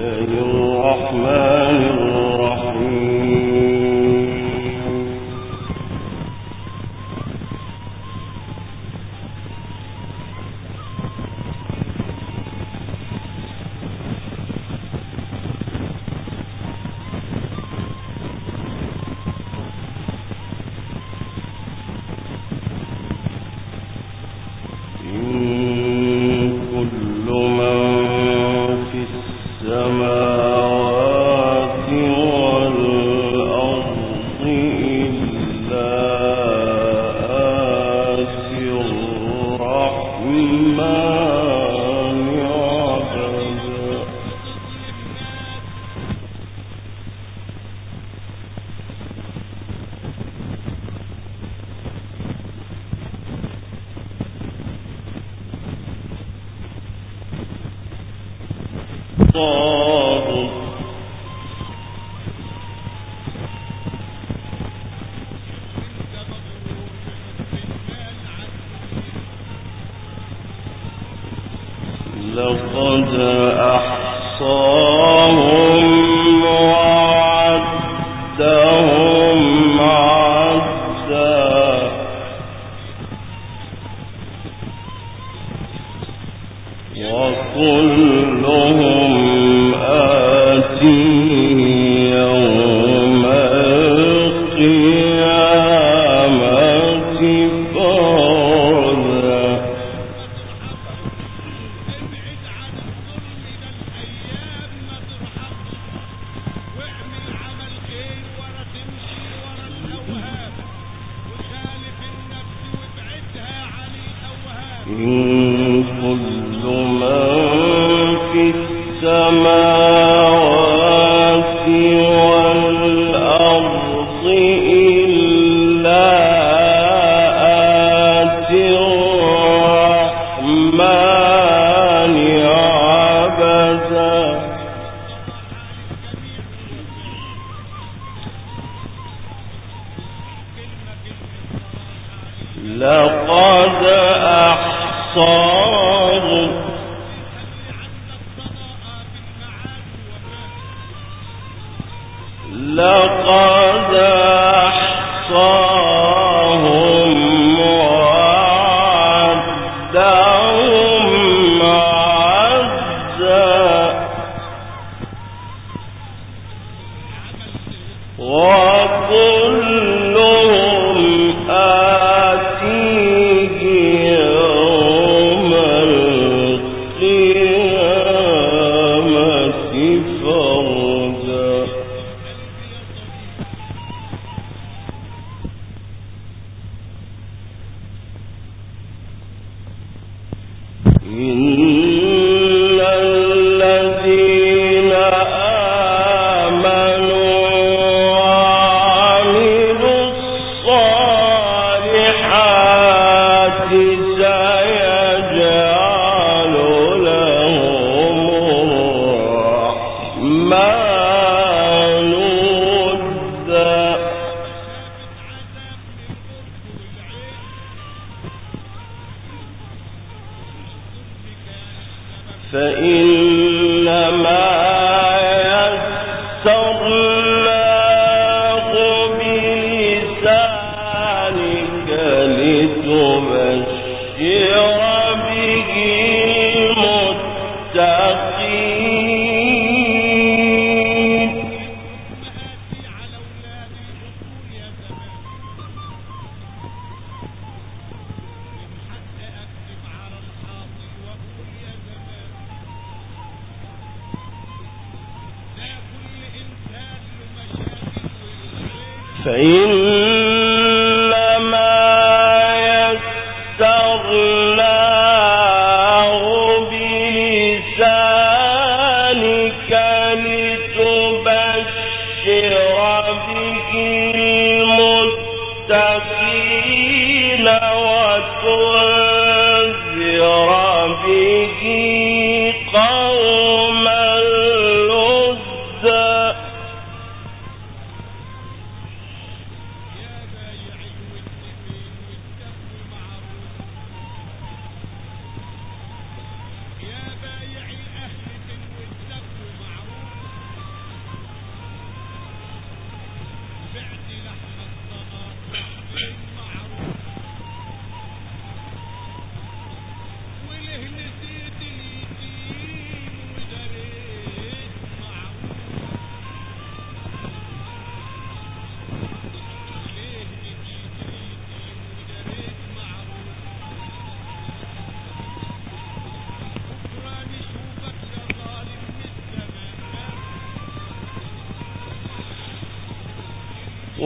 يا بايع الأهل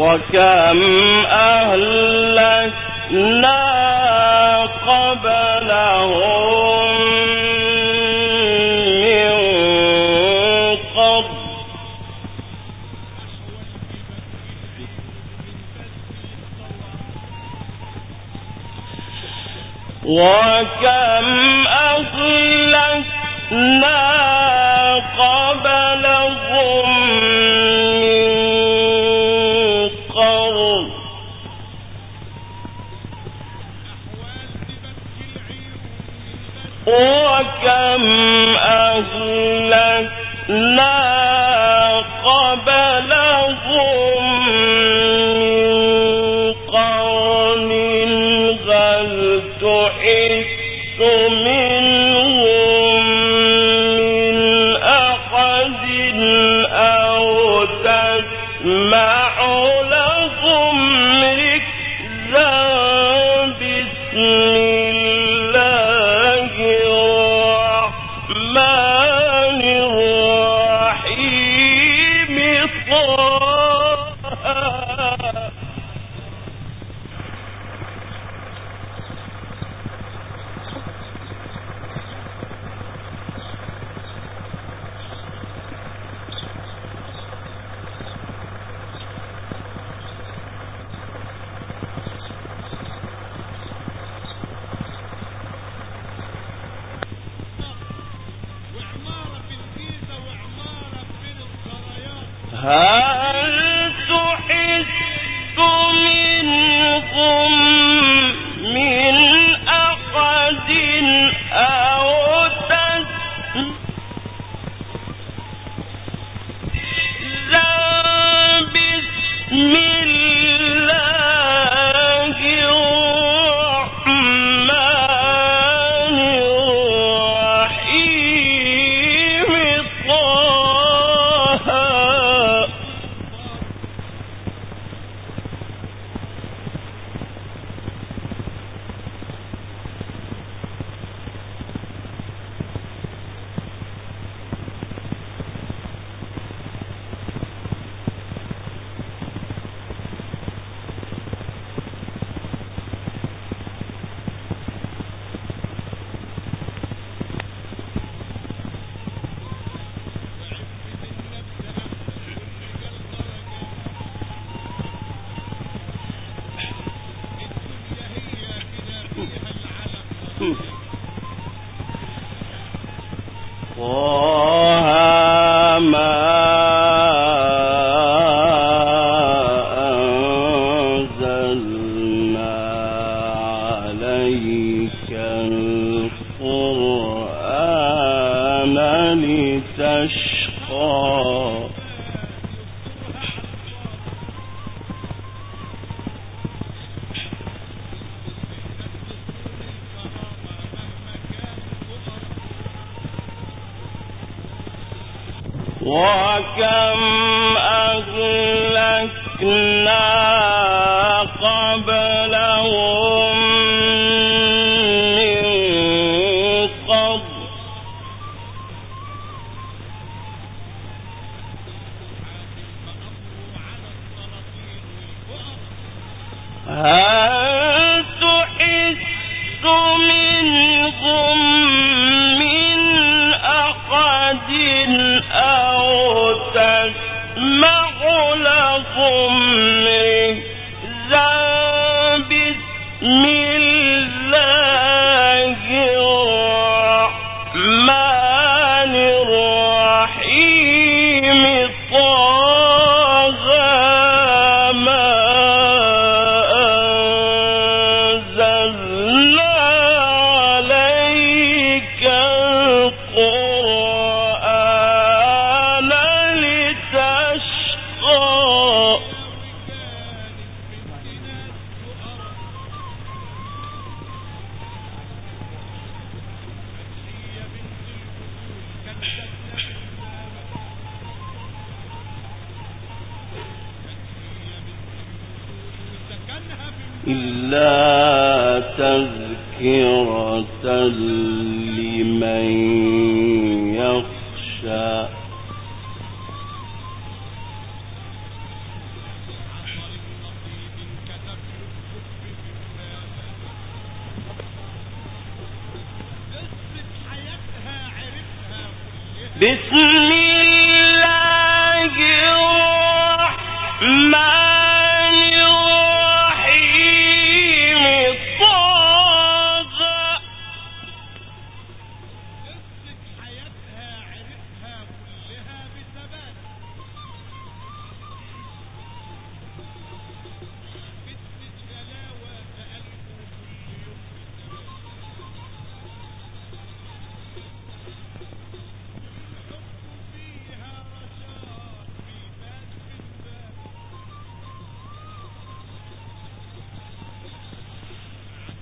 وكم أهلكنا قبلهم من قبل وكم أهلكنا إلا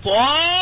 黄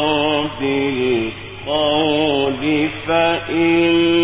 فإنه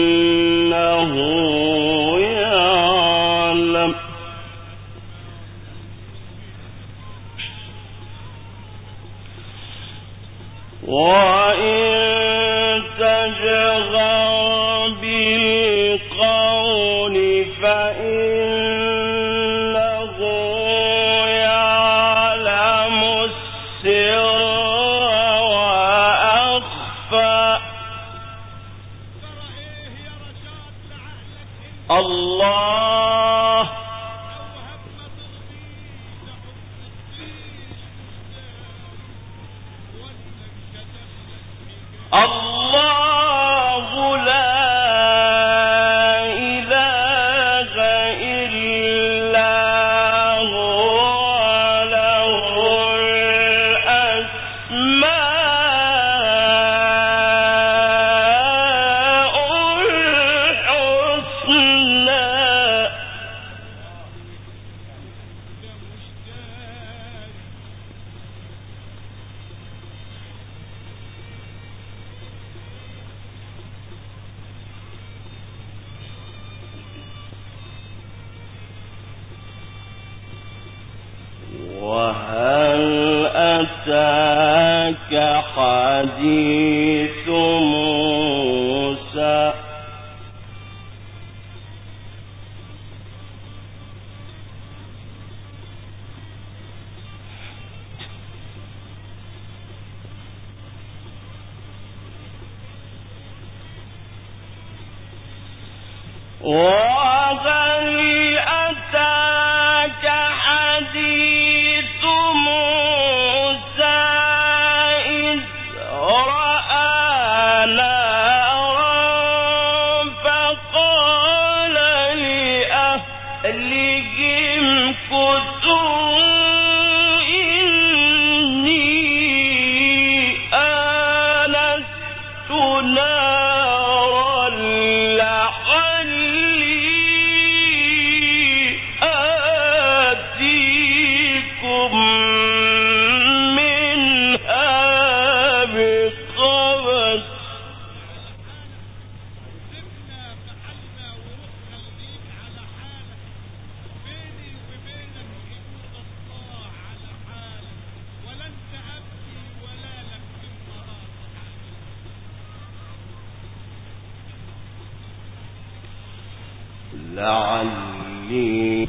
لعلي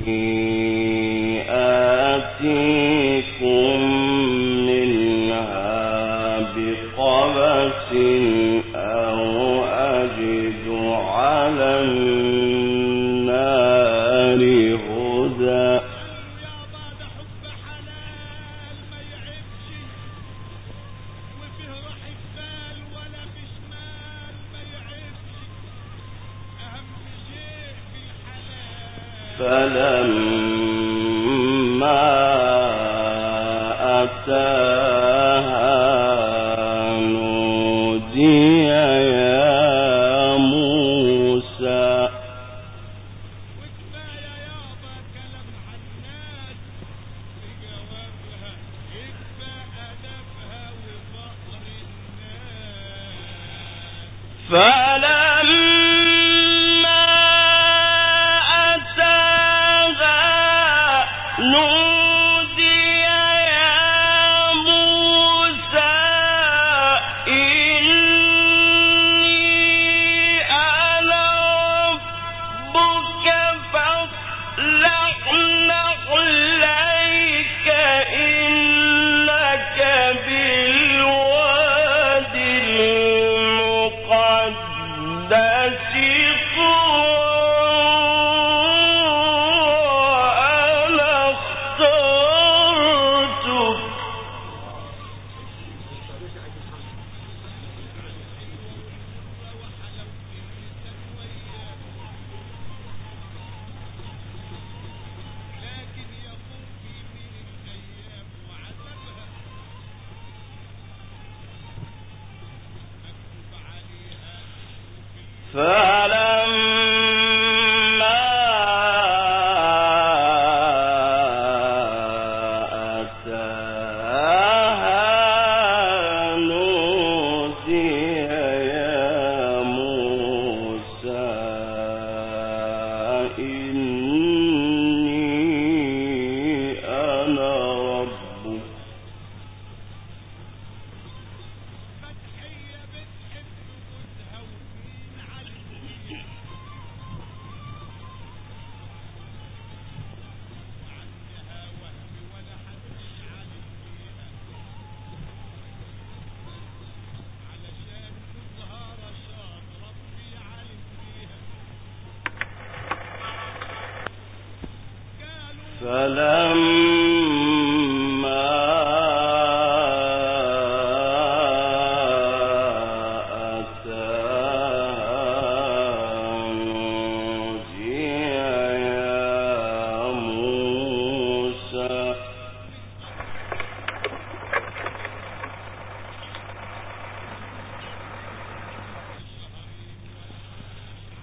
آتيكم منها بقبس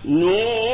no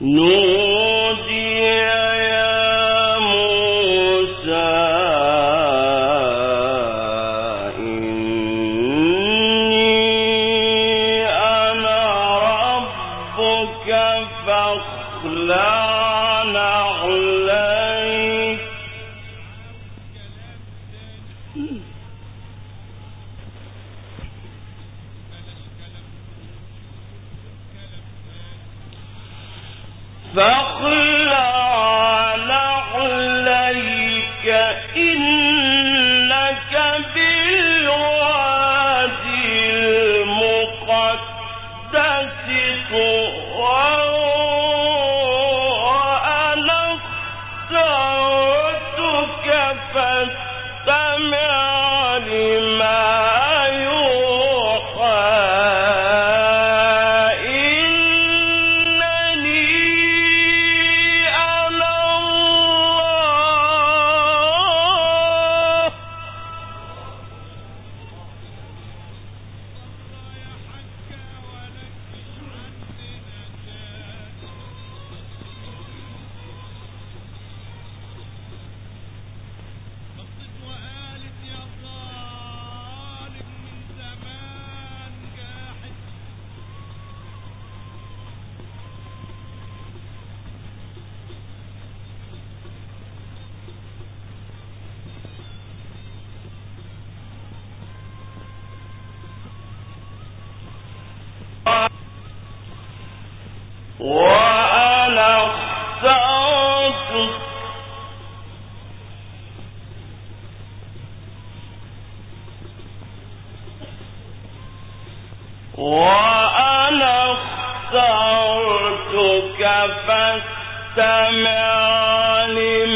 نور إن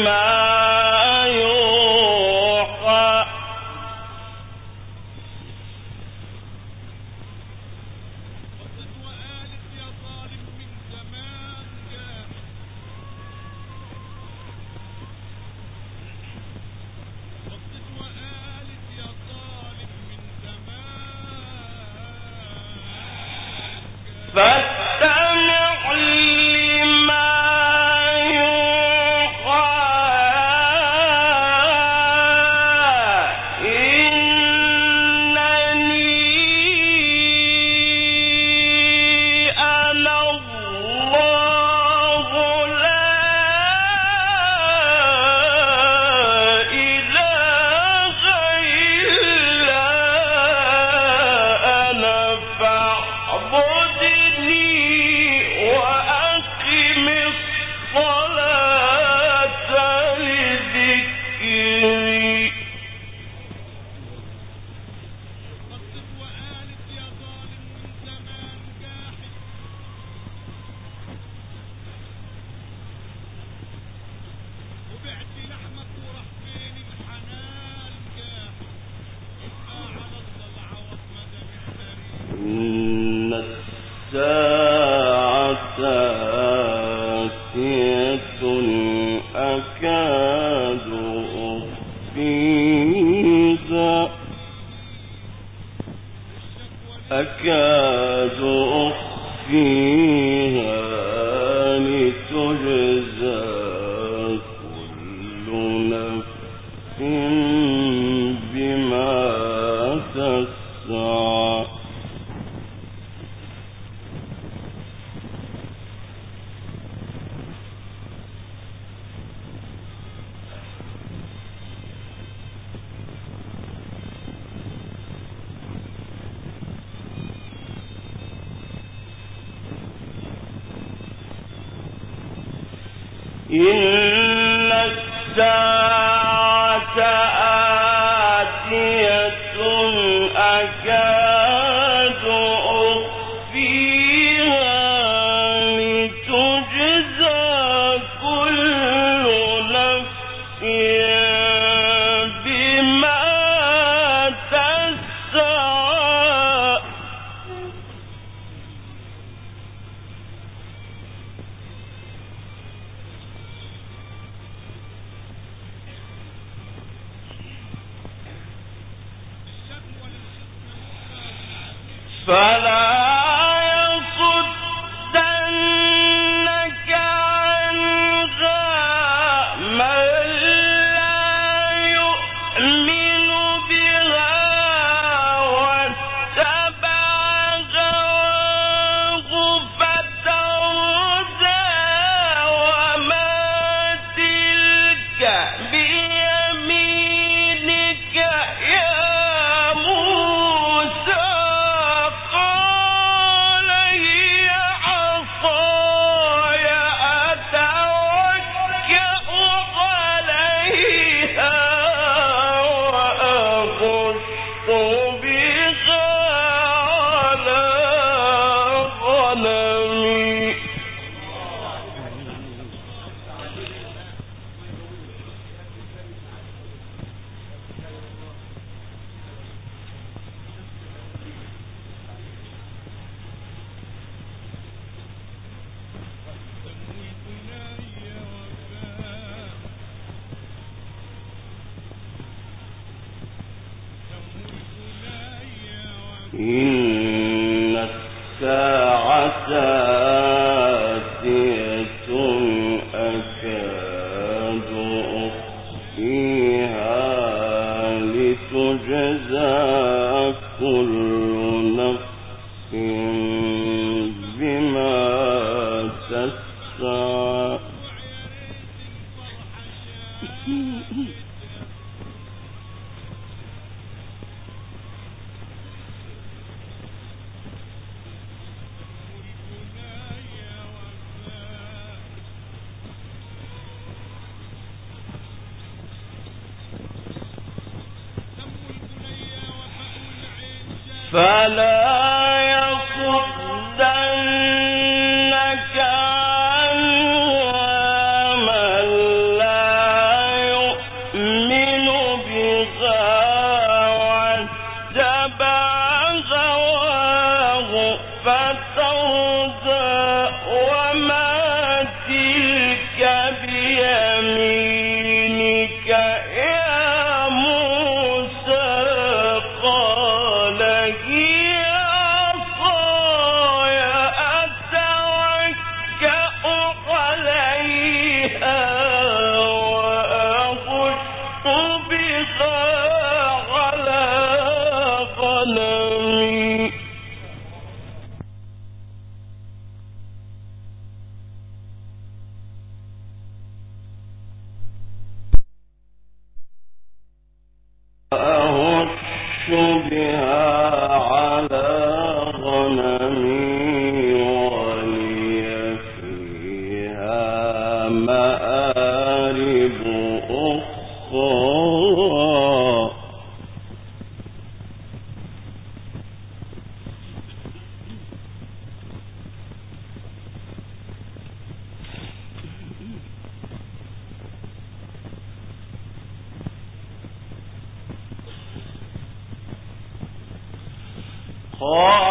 فلا الأحصاء For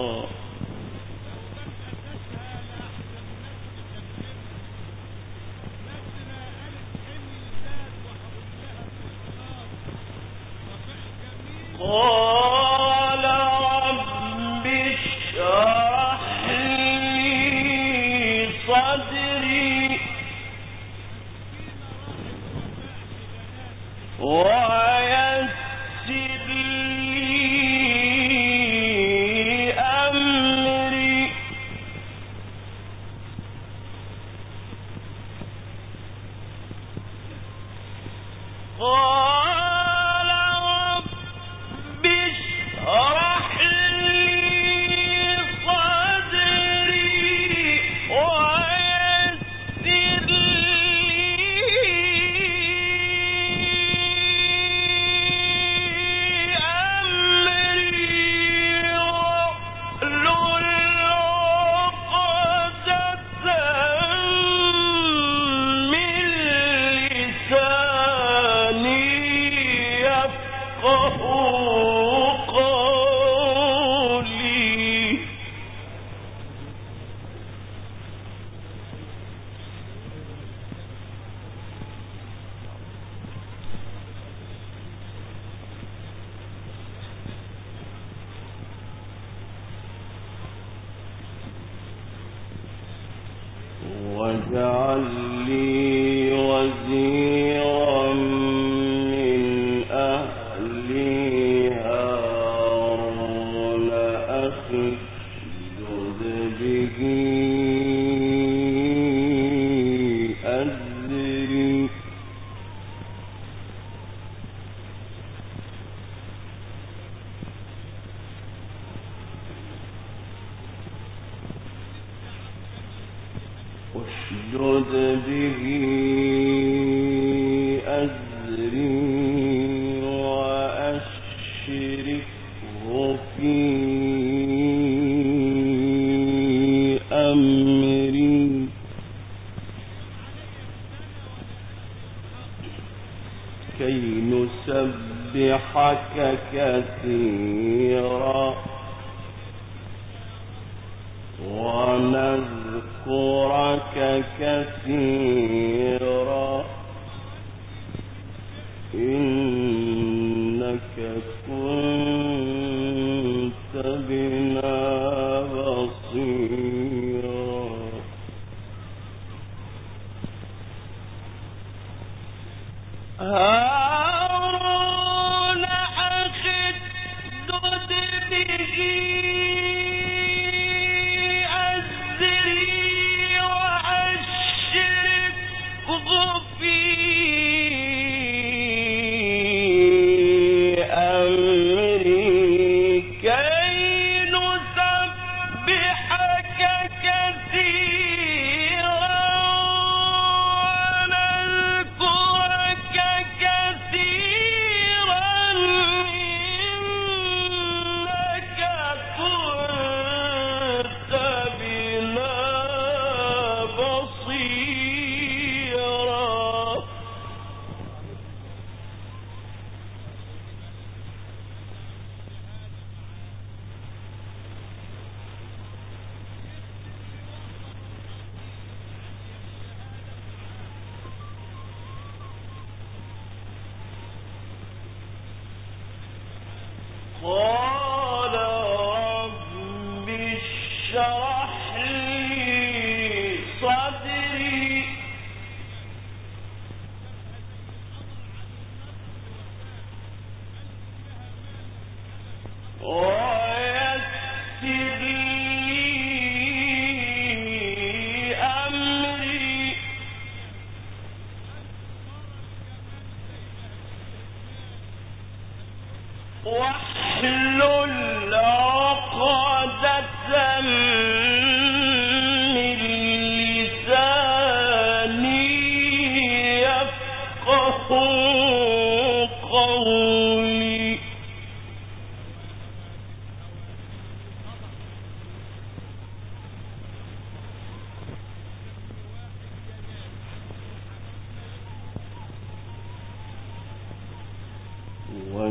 واجعل لي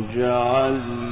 قال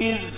إذ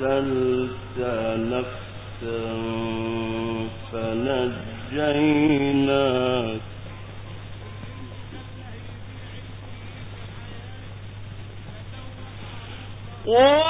وقتلت نفسا فنجيناك. وقتلت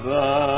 above.